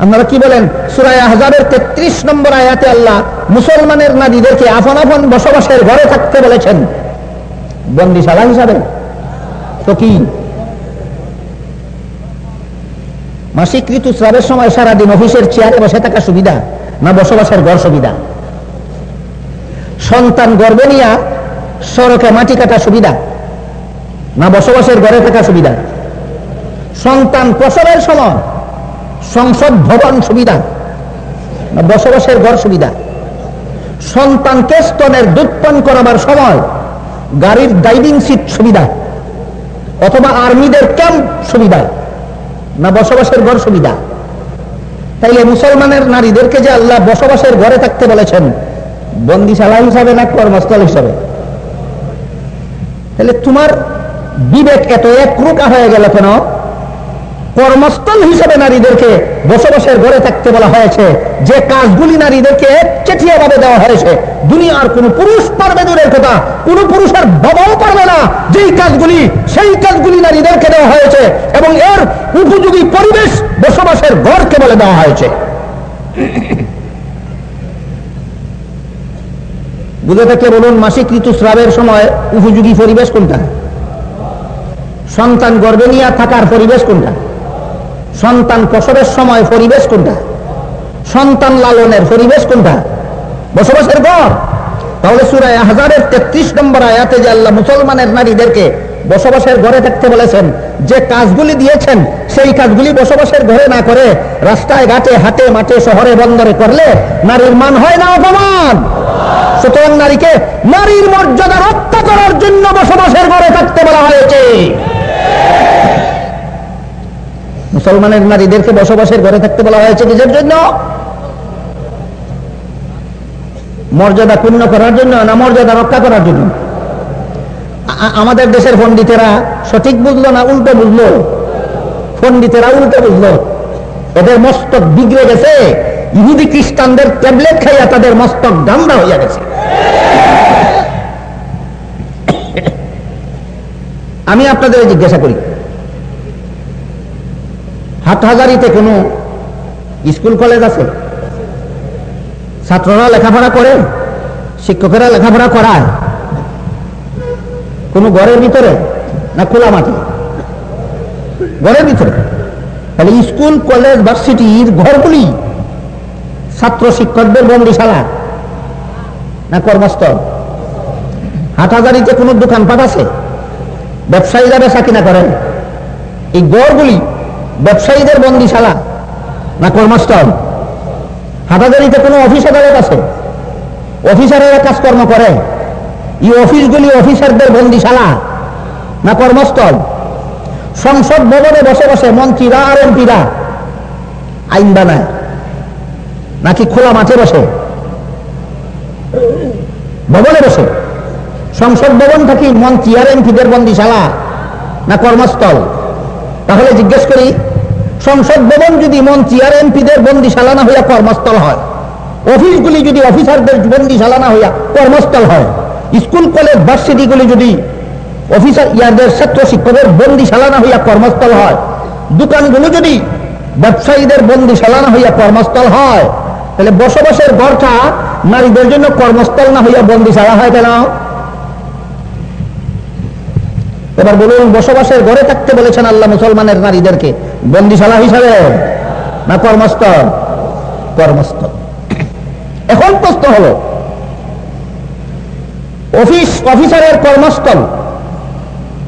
আপনারা কি বলেন? সুরায় হাজারের তেত্রিশ নম্বর আয়াতে আল্লাহ মুসলমানের নারীদেরকে আপন আপন বসবাসের ঘরে থাকতে বলেছেন। বন্দিশালা হিসাবে। তো কি? মাসিক ঋতুস্রাবের সময় সারাদিন অফিসের চেয়ারে বসে থাকা সুবিধা না বসবাসের ঘর সুবিধা? সন্তান গর্বে নিয়া সড়কে মাটি কাটা সুবিধা না বসবাসের ঘরে থাকা সুবিধা? সন্তান প্রসবের সময় সংসদ ভবন সুবিধা বসবাসের ঘর সুবিধা সন্তানকে স্তনের দুধ পান করাবার সময় গাড়ির ড্রাইভিং সিট সুবিধা, অথবা আর্মিদের ক্যাম্প সুবিধা, না বসবাসের ঘর সুবিধা। তাইলে মুসলমানের নারীদেরকে যে আল্লাহ বসবাসের ঘরে থাকতে বলেছেন, বন্দিশালা হিসাবে না কর্মস্থল হিসাবে? তাহলে তোমার বিবেক এত একরুকা হয়ে গেল কেন? কর্মস্থল হিসেবে নারীদেরকে বসবাসের ঘরে থাকতে বলা হয়েছে। যে কাজগুলি নারীদেরকে চেটিয়া ভাবে দেওয়া হয়েছে, দুনিয়ার কোন পুরুষ পারবে দূরের কথা, কোন পুরুষের বাবাও পারবে না। যেই কাজগুলি, সেই কাজগুলি নারীদেরকে দেওয়া হয়েছে এবং এর উপযোগী পরিবেশ বসবাসের ঘরকে বলে দেওয়া হয়েছে। বুঝে থাকলে বলুন, মাসিক ঋতুস্রাবের সময় উপযোগী পরিবেশ কোনটা? সন্তান গর্বে নিয়ে থাকার পরিবেশ কোনটা? সন্তান প্রসবের সময় পরিবেশ কোনটা? সন্তান লালনের পরিবেশ কোনটা? বসবাসের ঘর। তাহলে সুরায় হাজারের তেত্রিশ নম্বর আয়াতে যে আল্লাহ মুসলমানের নারীদেরকে বসবাসের ঘরে থাকতে বলেছেন, যে কাজগুলি দিয়েছেন, সেই কাজগুলি বসবাসের ঘরে না করে রাস্তায়, ঘাটে, হাটে, মাঠে, শহরে, বন্দরে করলে নারীর মান হয় না অপমান। সুতরাং নারীকে নারীর মর্যাদা রক্ষা করার জন্য বসবাসের ঘরে থাকতে বলা হয়েছে। মুসলমানের নারীদেরকে বসবাসের ঘরে থাকতে বলা হয়েছে কিসের জন্য? মর্যাদা পূর্ণ করার জন্য না মর্যাদা রক্ষা করার জন্য? আমাদের দেশের পণ্ডিতেরা সঠিক বুঝলো না উল্টো বুঝলো? পণ্ডিতেরা উল্টো বুঝলো। এদের মস্তক বিগড়ে গেছে। ইহুদি খ্রিস্টানদের ট্যাবলেট খাইয়া তাদের মস্তক গান্দা হইয়া গেছে। আমি আপনাদের জিজ্ঞাসা করি হাটহাজারিতে কোনো স্কুল, কলেজ আছে? ছাত্ররা লেখাপড়া করে, শিক্ষকেরা লেখাপড়া করায়? কোনো ঘরের ভিতরে না খোলা মাঠে ঘরের ভিতরে। তাহলে স্কুল, কলেজ ভার্সিটির ঘরগুলি ছাত্র শিক্ষকদের বন্দিশালা না কর্মস্থল? হাটহাজারিতে কোনো দোকানপাট আছে? ব্যবসায়ীরা বেচা কিনা করেন এই গড়গুলি ব্যবসায়ীদের বন্দিশালা না কর্মস্থল? হাটাজারিতে কোনো অফিস আদালত আছে? অফিসারেরা কাজকর্ম করে। এই অফিসগুলি অফিসারদের বন্দিশালা না কর্মস্থল? সংসদ ভবনে বসে বসে মন্ত্রীরা আর এমপিরা আইন বানায়। নাকি খোলা মাঠে বসে? ভবনে বসে। সংসদ ভবন থাকি মন্ত্রী আর এমপিদের বন্দিশালা না কর্মস্থল? তাহলে জিজ্ঞেস করি সংসদ ভবন যদি মন্ত্রী আর এমপিদের বন্দিশালা না হইয়া কর্মস্থল হয়, অফিসগুলি যদি অফিসারদের বন্দিশালা না হইয়া কর্মস্থল হয়, স্কুল, কলেজ, ভার্সিটিগুলি যদি অফিসার ইয়াদের ছাত্র শিক্ষকের বন্দিশালা না হইয়া কর্মস্থল হয়, দোকানগুলো যদি ব্যবসায়ীদের বন্দিশালা না হইয়া কর্মস্থল হয়, তাহলে বসবাসের ঘরটা নারীদের জন্য কর্মস্থল না হইয়া বন্দিশালা হয় কেন? এবার বলুন, বসবাসের ঘরে থাকতে বলেছেন আল্লাহ মুসলমানের নারীদেরকে। বন্দিশালা হিসাবে না কর্মস্থল? কর্মস্থল। এখন প্রশ্ন হলো, অফিস অফিসারের কর্মস্থল,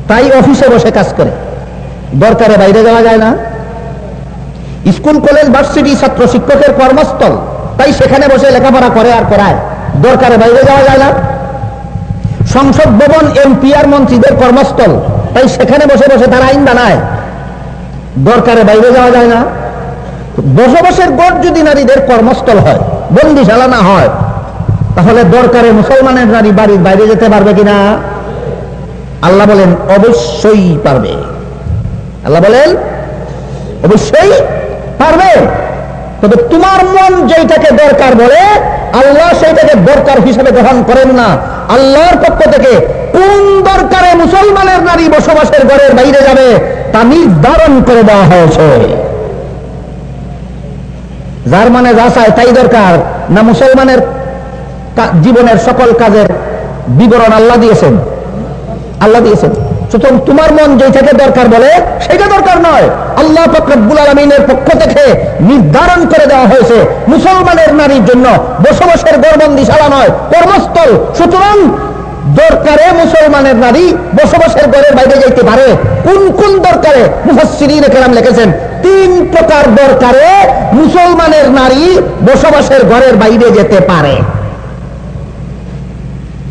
তাই অফিসে বসে কাজ করে। দরকারে বাইরে যাওয়া যায় না। স্কুল, কলেজ, ভার্সিটি, ছাত্র শিক্ষকের কর্মস্থল, তাই সেখানে বসে লেখাপড়া করে আর করায়। দরকারে বাইরে যাওয়া যায় না। সংসদ ভবন এমপি আর মন্ত্রীদের কর্মস্থল, তাই সেখানে বসে বসে তারা আইন বানায়। দরকারে বাইরে যাওয়া যায় না। বসবাসের গড় যদি নারীদের কর্মস্থল হয়, বন্দিশালা না হয়, তাহলে দরকারে মুসলমানের নারী বাড়ির বাইরে যেতে পারবে কিনা? আল্লাহ বলেন, অবশ্যই পারবে। আল্লাহ বলেন, অবশ্যই পারবে। তবে তোমার মন যেটাকে দরকার বলে, আল্লাহ সেইটাকে দরকার হিসেবে গ্রহণ করেন না। আল্লাহর পক্ষ থেকে কোন দরকারে মুসলমানের নারী বসবাসের ঘরের বাইরে যাবে? তা নির্ধারণ করে দেওয়া হয়েছে। যার মানে যা চায় তাই দরকার, না মুসলমানের জীবনের সকল কাজের বিবরণ আল্লাহ দিয়েছেন। আল্লাহ দিয়েছেন। সুতরাং তোমার মন যেটাকে দরকার বলে সেটা দরকার নয়। আল্লাহ ফকরবুল আলমিনের পক্ষ থেকে নির্ধারণ করে দেওয়া হয়েছে মুসলমানের নারীর জন্য। বসবাসের গড়বন্দিশালা নয়, কর্মস্থল। সুতরাং দরকারে মুসলমানের নারী বসবাসের ঘরের বাইরে যাইতে পারে। কোন কোন দরকারে? মুফাসসিরিন কেরাম লিখেছেন, তিন প্রকার দরকারে মুসলমানের নারী বসবাসের ঘরের বাইরে যেতে পারে।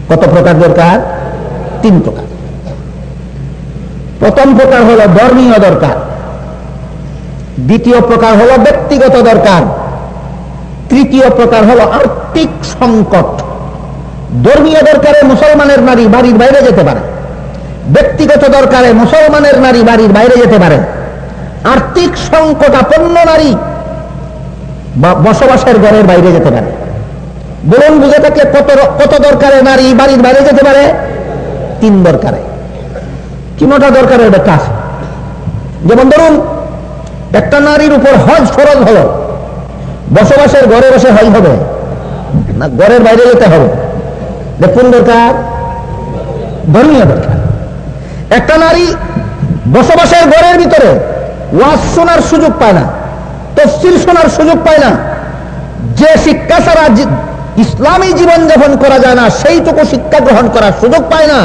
কত প্রকার দরকার? তিন প্রকার। প্রথম প্রকার হলো ধর্মীয় দরকার। দ্বিতীয় প্রকার হলো ব্যক্তিগত দরকার। তৃতীয় প্রকার হলো আর্থিক সংকট। ধর্মীয় দরকারে মুসলমানের নারী বাড়ির বাইরে যেতে পারে। ব্যক্তিগত দরকারে মুসলমানের নারী বাড়ির বাইরে যেতে পারে। আর্থিক সংকটাপন্ন নারী বসবাসের ঘরের বাইরে যেতে পারে। বলুন বুঝে থাকলে কত কত দরকারে নারী বাড়ির বাইরে যেতে পারে? তিন দরকারে। কিনোটা দরকারের ব্যাখ্যা আছে? যেমন ধরুন, একটা নারীর উপর হজ ফরজ হলো বসবাসের ঘরে বসে হজ হবে। না, ঘরের বাইরে যেতে হবে। দেখুন দরকার ধর্মীয় দরকার। একটা নারী বসবাসের ঘরের ভিতরে ওয়াজ শোনার সুযোগ পায় না, তফসিল শোনার সুযোগ পায় না, যে শিক্ষা ছাড়া ইসলামী জীবন যাপন করা যায় না, সেইটুকু শিক্ষা গ্রহণ করার সুযোগ পায় না।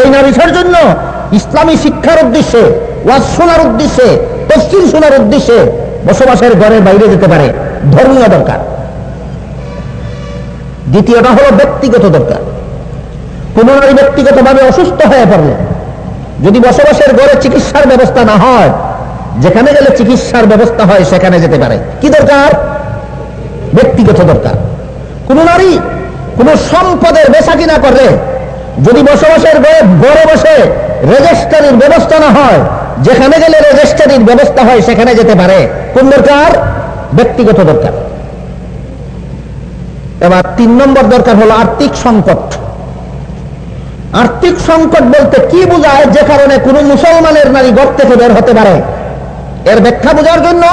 এই নারীদের জন্য ইসলামী শিক্ষার উদ্দেশ্যে, ওয়াজ শোনার উদ্দেশ্যে, তফসিল শোনার উদ্দেশ্যে বসবাসের ঘরের বাইরে যেতে পারে ধর্মীয় দরকার। দ্বিতীয়টা হলো ব্যক্তিগত দরকার। কোন নারী ব্যক্তিগতভাবে অসুস্থ হয়ে পড়লে, যদি বসবাসের ঘরে চিকিৎসার ব্যবস্থা না হয়, যেখানে গেলে চিকিৎসার ব্যবস্থা হয়, সেখানে যেতে পারে। কি দরকার? ব্যক্তিগত দরকার। কোন নারী কোন সম্পদের বেচা কিনা করলে যদি বসবাসের ঘরে বসে রেজিস্ট্রারির ব্যবস্থা না হয়, যেখানে গেলে রেজিস্ট্রারির ব্যবস্থা হয়, সেখানে যেতে পারে। কোন দরকার? ব্যক্তিগত দরকার। এবার তিন নম্বর দরকার হলো আর্থিক সংকট। আর্থিক সংকট বলতে কি বোঝায়? যে কারণে কোন মুসলমানের নারী ঘর থেকে বের হতে পারে। এর ব্যাখ্যা বোঝার জন্য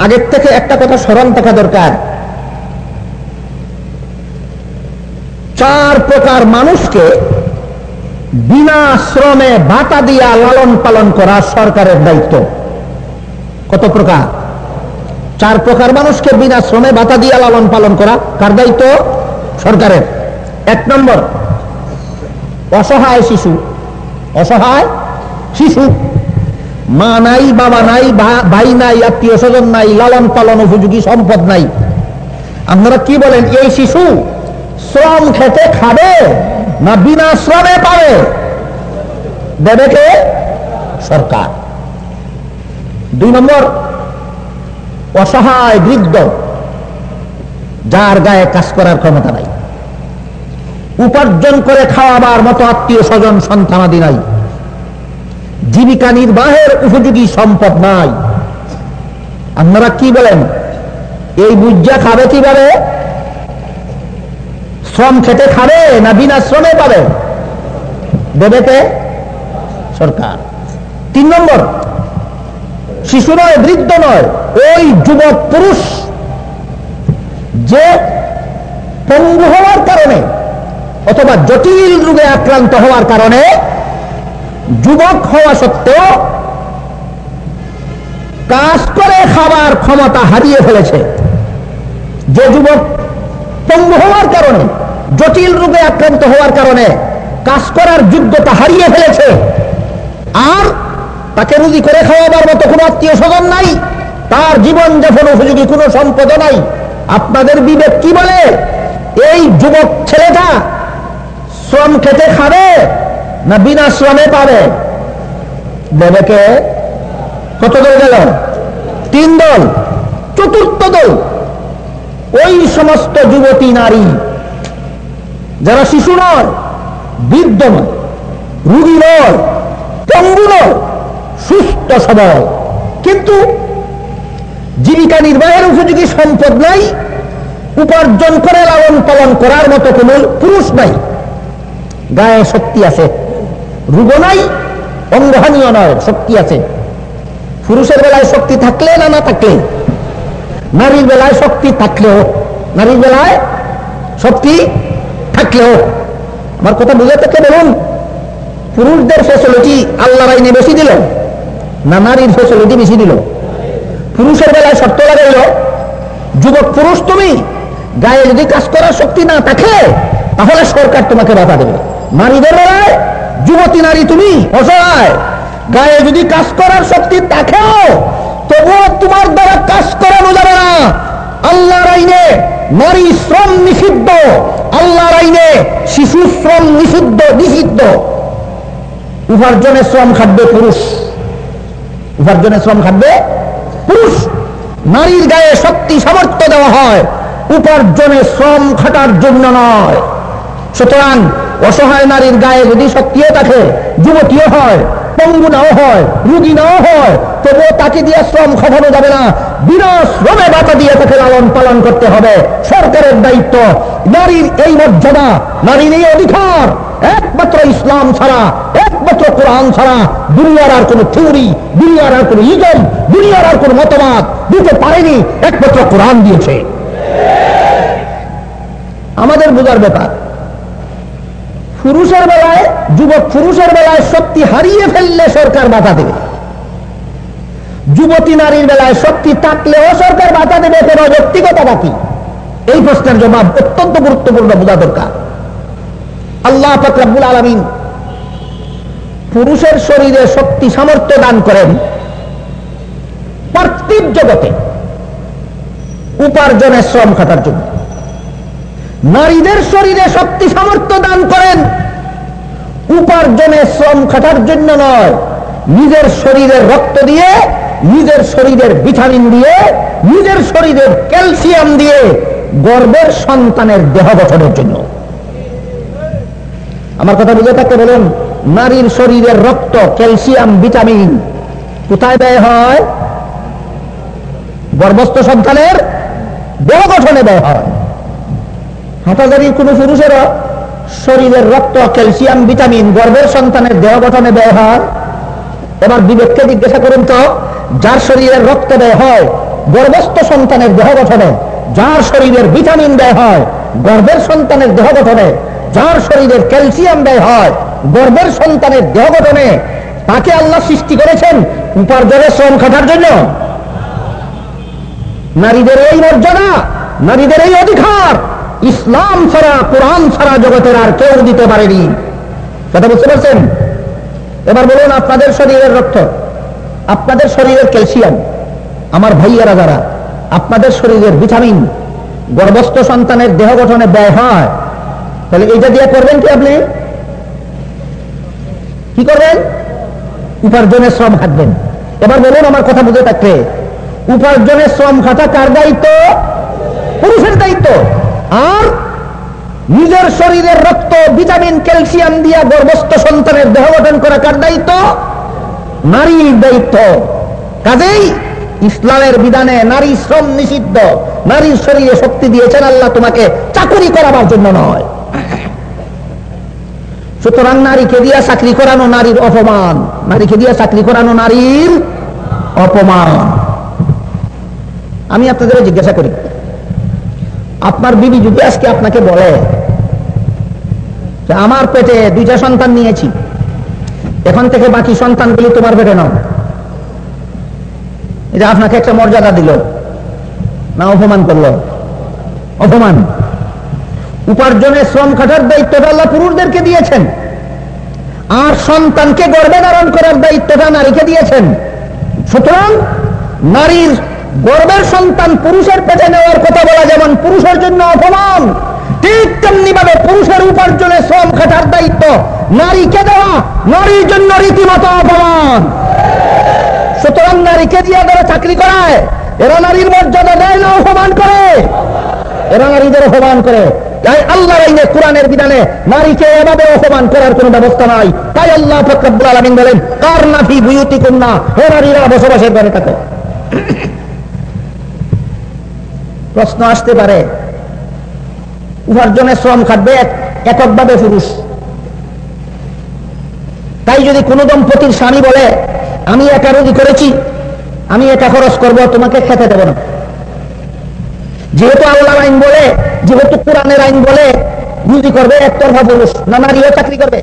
আগের থেকে একটা কথা স্মরণ থাকা দরকার। চার প্রকার মানুষকে বিনা শ্রমে ভাতা দিয়া লালন পালন করা সরকারের দায়িত্ব। কত প্রকার? চার প্রকার মানুষকে বিনা শ্রমে ভাতা দিয়ে লালন পালন করা। কার দায়িত্ব? সরকারের। এক নম্বর, অসহায় শিশু। অসহায় শিশু। মা নাই, বাবা নাই ভাই নাই, আত্মীয় স্বজন নাই, লালন পালন উপযোগী সম্পদ নাই। আপনারা কি বলেন, এই শিশু শ্রম খেতে খাবে না বিনা শ্রমে পাবে? দেবে কে? সরকার। দুই নম্বর অসহায় বৃদ্ধ, যার গায়ে কাজ করার ক্ষমতা নাই। উপার্জন করে খাওয়াবার মতো আত্মীয় স্বজন সন্তানাদি নাই। জীবিকা নির্বাহের উপযোগী সম্পদ নাই। আপনারা কি বলেন? এই বুজ্জা খাবে কীভাবে? শ্রম খেতে খাবে না বিনা শ্রমে পাবে? দেবেতে সরকার। তিন নম্বর, শিশু নয়, বৃদ্ধ নয়। ওই যুবক পুরুষ যে পঙ্গু হওয়ার কারণে অথবা জটিল রোগে আক্রান্ত হওয়ার কারণে যুবক হওয়া সত্ত্বেও কাজ করে খাবার ক্ষমতা হারিয়ে ফেলেছে। যে যুবক পঙ্গু হওয়ার কারণে, জটিল রোগে আক্রান্ত হওয়ার কারণে কাজ করার যোগ্যতা হারিয়ে ফেলেছে, আর তাকে রুজি করে খাওয়াবার মতো কোনো আত্মীয় স্বজন নাই। তার জীবন যাপন উপযোগী কোনো সম্পদ নাই। আপনাদের বিবেক কি বলে? এই যুবক ছেলেটা শ্রম খেতে খাবে না বিনা শ্রমে পাবে? দেবেকে কত দল গেল? তিন দল, চতুর্থ দল। ওই সমস্ত যুবতী নারী, যারা শিশু নয়, বৃদ্ধ নয়, রুগী নয়, পঙ্গু নয়, সুস্থ সবল। কিন্তু জীবিকা নির্বাহের উপযোগী সম্পদ নাই, উপার্জন করে লালন পালন করার মতো কোন পুরুষ নাই। গায়ে শক্তি আছে রুগ নাই অঙ্গহানীয় নয় শক্তি আছে। পুরুষের বেলায় শক্তি থাকলে না না থাকলে? নারীর বেলায় শক্তি থাকলেও, নারীর বেলায় শক্তি থাকলেও। আমার কথা বুঝে থেকে বলুন? পুরুষদের ফেসিলিটি আল্লাহ আইনে বেশি দিল, না নারীর ফেসিলিটি বেশি দিল? পুরুষের বেলায় শর্ত লাগাইল, যুবক পুরুষ তুমি, গায়ে যদি কাজ করার শক্তি না থাকে, তাহলে সরকার তোমাকে বাধা দেবে। নারীদের বেলায় যুবতী নারী তুমি অসহায়, গায়ে যদি কাজ করার শক্তি থাকেও, তবুও তোমার দ্বারা কাজ করানো যাবে না। আল্লাহর আইনে নারী শ্রম নিষিদ্ধ, আল্লাহর আইনে শিশু শ্রম নিষিদ্ধ নিষিদ্ধ। উপার্জনের শ্রম খাটবে পুরুষ, উপার্জনের শ্রম খাটবে পুরুষ নারীর গায়ে শক্তি সামর্থ্য দেওয়া হয়। উপার্জনের শ্রম খাটার জন্য নয়। সুতরাং অসহায় নারীর গায়ে যদি শক্তিও থাকে, যুবতীও হয় পঙ্গু নাও হয় রুগী নাও হয়, তবুও তাকে দিয়ে শ্রম খাটানো যাবে না। বিনা শ্রমে বাতা দিয়ে তাকে লালন পালন করতে হবে। সরকারের দায়িত্ব। নারীর এই মর্যাদা, নারীর এই অধিকার। একমাত্র ইসলাম ছাড়া, একমাত্র কোরআন ছাড়া দুনিয়ার আর কোন থিওরি, দুনিয়ার আর কোন ইজম দুনিয়ার আর কোন মতবাদ দিতে পারেনি, একমাত্র কোরআন দিয়েছে। আমাদের বোঝার ব্যাপার, পুরুষের বেলায়, যুবক পুরুষের বেলায় শক্তি হারিয়ে ফেললে সরকার বাধা দেবে। যুবতী নারীর বেলায় শক্তি থাকলেও সরকার বাধা দেবে কোনো ব্যক্তিগতটা কি এই প্রশ্নের জবাব অত্যন্ত গুরুত্বপূর্ণ বোঝা দরকার। আল্লাহ ফকরাবুল আলমিন পুরুষের শরীরে শক্তি, সামর্থ্য দান করেন পার্থিব জগতে উপার্জনের শ্রম খাটার জন্য। নারীদের শরীরে শক্তি, সামর্থ্য দান করেন উপার্জনের শ্রম খাটার জন্য নয়, নিজের শরীরের রক্ত দিয়ে, নিজের শরীরের ভিটামিন দিয়ে, নিজের শরীরের ক্যালসিয়াম দিয়ে গর্বের সন্তানের দেহ গঠনের জন্য। আমার কথা বুঝে থাকতে বলুন, নারীর শরীরের রক্ত, ক্যালসিয়াম, ভিটামিন কোথায় ব্যয় হয়? গর্ভস্থ সন্তানের দেহ গঠনে ব্যয় হয়। হাঁটাজারির কোন পুরুষেরও শরীরের রক্ত, ক্যালসিয়াম, ভিটামিন গর্ভের সন্তানের দেহ গঠনে ব্যয় হয়। এবার বিবেককে জিজ্ঞাসা করুন তো, যার শরীরের রক্ত ব্যয় হয় গর্ভস্থ সন্তানের দেহ গঠনে যার শরীরের ভিটামিন ব্যয় হয় গর্ভের সন্তানের দেহ গঠনে যার শরীরের ক্যালসিয়াম ব্যয় হয়, গর্ভের সন্তানের দেহ গঠনে, তাকে আল্লাহ সৃষ্টি করেছেন উপার্জনের শ্রম খাটার জন্য। নারীদের এই মর্যাদা, নারীদের এই অধিকার, ইসলাম ছাড়া, কোরআন ছাড়া জগতের আর কেউ দিতে পারেনি। কথা বুঝতে পারছেন? এবার বলুন, আপনাদের শরীরের রক্ত, আপনাদের শরীরের ক্যালসিয়াম, আমার ভাইয়ারা যারা, আপনাদের শরীরের ভিটামিন, গর্ভস্থ সন্তানের দেহ গঠনে ব্যয় হয় তাহলে এইটা দিয়ে করবেন কি আপনি? কি করবেন? উপার্জনের শ্রম খাটবেন। এবার বলুন আমার কথা বুঝে থাকতে। উপার্জনের শ্রম খাটা কার দায়িত্ব? পুরুষের দায়িত্ব। আর নিজের শরীরের রক্ত, ভিটামিন, ক্যালসিয়াম দিয়া গর্ভস্থ সন্তানের দেহ গঠন করা কার দায়িত্ব? নারীর দায়িত্ব। কাজেই ইসলামের বিধানে নারী শ্রম নিষিদ্ধ। নারীর শরীরে শক্তি দিয়েছেন আল্লাহ, তোমাকে চাকরি করাবার জন্য নয়। সুতরাং নারীকে দিয়া চাকরি করানো নারীর অপমান। নারীকে দিয়া চাকরি করানো নারীর অপমান। আমি আপনাদের জিজ্ঞাসা করি, আপনার বিবি যদি আজকে আপনাকে বলে আমার পেটে দুইটা সন্তান নিয়েছি, এখন থেকে বাকি সন্তানগুলি তোমার পেটে নাও। এটা আপনাকে একটা মর্যাদা দিল। না, অপমান করল। অপমান। উপার্জনের শ্রম খাটার দায়িত্বটা আল্লাহ পুরুষদেরকে দিয়েছেন। আর সন্তানকে গর্বে ধারণ করার দায়িত্বটা নারীকে দিয়েছেন। সুতরাং নারীর গর্বের সন্তান পুরুষের পেটে নেওয়ার কথা বলা যেমন পুরুষের জন্য অপমান, ঠিক তেমনি ভাবে পুরুষের উপার্জনে শ্রম খাটার দায়িত্ব নারীকে দেওয়া, নারীর জন্য রীতিমতো অপমান। সুতরাং নারীকে দিয়ে যারা চাকরি করায়। এরা নারীর মর্যাদা দেয় না, অপমান করে। এরা নারীদের অপমান করে। তাই আল্লাহ আইনে, কোরআনের বিধানে নারীকে এভাবে অপমান করার কোন ব্যবস্থা নাই। তাই আল্লাহ ফকরাবুল আলমিন বলেন, কার নাফি বুয়ুতি কন্যা হে নারীরা, বসবাসের ঘরে থাকো। প্রশ্ন আসতে পারে, উপার্জনের শ্রম খাটবে এককভাবে পুরুষ। তাই যদি কোনো দম্পতির স্বামী বলে আমি এটা রোগী করেছি, আমি এটা খরচ করব তোমাকে খেতে দেব না। যেহেতু আল্লাহ আইন বলে, যেহেতু কোরআনের আইন বলে, রুজি করবে একতরফা পুরুষ, না নারীও চাকরি করবে?